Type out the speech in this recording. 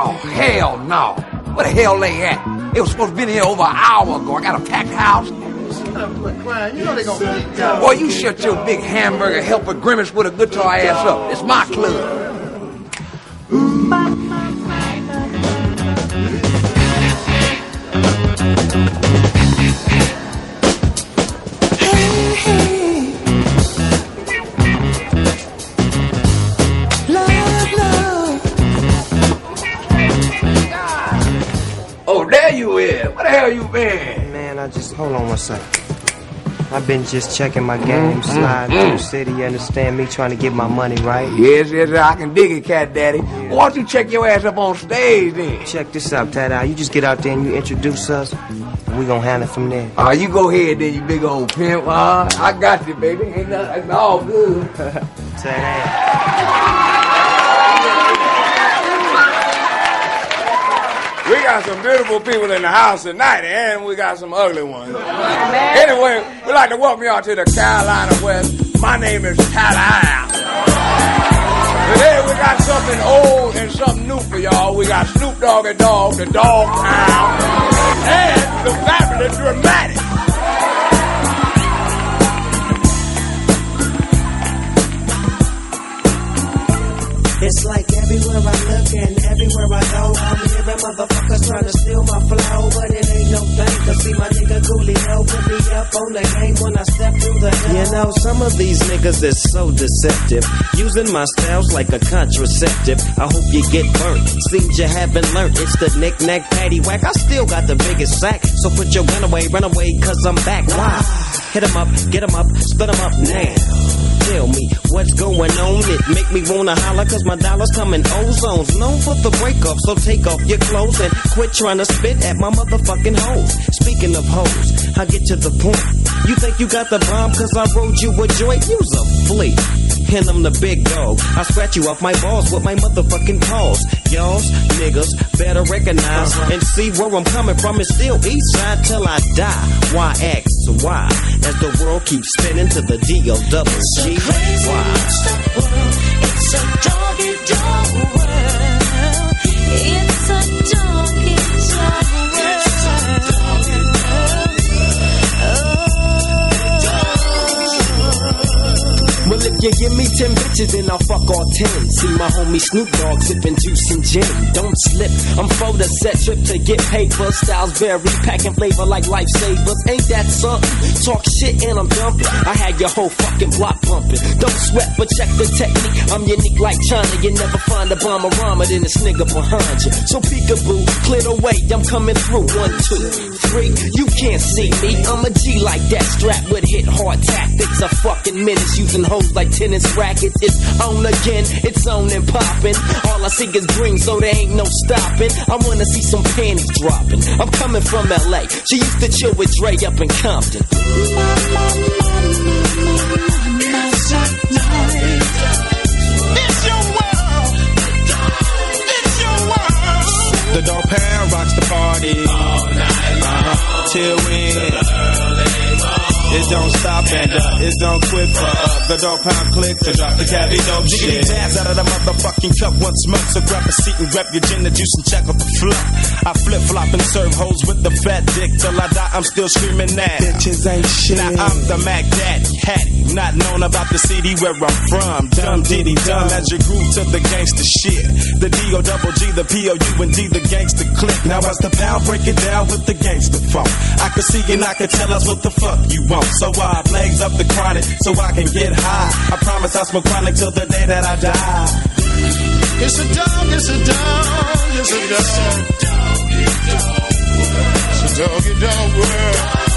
Oh, hell no. Where the hell they at? They was supposed to be here over an hour ago. I got a packed house. You. Boy, you shut your big hamburger helper grimace with a guitar ass up. It's my club. Where you been? Man, I just hold on one sec. I've been just checking my game, slide through the city. You understand me trying to get my money right? Yes, yes, I can dig it, Cat Daddy. Why don't you check your ass up on stage then? Check this out, Tada. You just get out there and you introduce us. And we gonna handle it from there. Ah, you go ahead then, you big old pimp. Uh, I got you, baby. Ain't nothing, it's all good. Tada. Got some beautiful people in the house tonight, and we got some ugly ones. Anyway, we'd like to welcome y'all to the Carolina West. My name is Tada. Today we got something old and something new for y'all. We got Snoop Dogg and Dog, the Dogg Pound, and the fabulous Dramatic. It's like everywhere I look and everywhere I go, I'm hearing motherfuckers trying to steal my flow, but it ain't no thing. Cause see my nigga Coolio put me up on the game when I step through the door. You know, some of these niggas is so deceptive. Using my styles like a contraceptive. I hope you get burnt. Seems you haven't learned. It's the knick-knack paddywhack. I still got the biggest sack. So put your gun away, run away, cause I'm back. Why? Hit 'em up, get 'em up, split 'em up now. Tell me what's going on. It make me wanna holler cause my dollars come in ozones. Known for the break so take off your clothes and quit trying to spit at my motherfucking hoes. Speaking of hoes, I get to the point. You think you got the bomb cause I rode you a joint? You's a flea. And I'm the big dog. I scratch you off my balls with my motherfucking paws. Y'all, niggas, better recognize uh-huh. and see where I'm coming from. It's still east side till I die. Why X? Why? As the world keeps spinning to the D O double G. Why? It's a doggy dog world. Ten bitches, then I'll fuck all ten. See my homie Snoop Dogg sipping juice and gin. Don't slip. I'm for the set trip to get paper. Styles vary, packing flavor like lifesavers. Ain't that something? Talk shit and I'm dumping. I had your whole fucking block bumping. Don't sweat, but check the technique. I'm unique like China. You never find a bomber rhymer than this nigga behind you. So peekaboo, clear the way. I'm coming through. One, two, three. You can't see me. I'm a G like that. Strapped with hit hard tactics. A fucking menace using hoes like tennis rackets. It's on again. It's on and popping. All I see is green, so there ain't no stopping. I wanna see some panties dropping. I'm coming from LA. She used to chill with Dre up in Compton. It's your world. Don't stop and uh, it don't quit for uh, the Dogg Pound click to drop the caddy dope shit. dabs out of the motherfucking cup once more. So grab a seat and grab your gin and juice and check out the flop. I flip flop and serve hoes with the fat dick till I die. I'm still screaming that. Bitches ain't shit. Now I'm the Mac Daddy, Hattie, not known about the city where I'm from. Dumb diddy dumb as you grew to the gangster shit. The D O double G, the P O U and D, the gangster click. Now as the pound break it down with the gangster funk. I can see and I can tell us what the fuck you want. So I legs up the chronic so I can get high. I promise I'll smoke chronic till the day that I die. It's a dog, it's a dog, it's a dog. It's a doggy dog world. Just cool.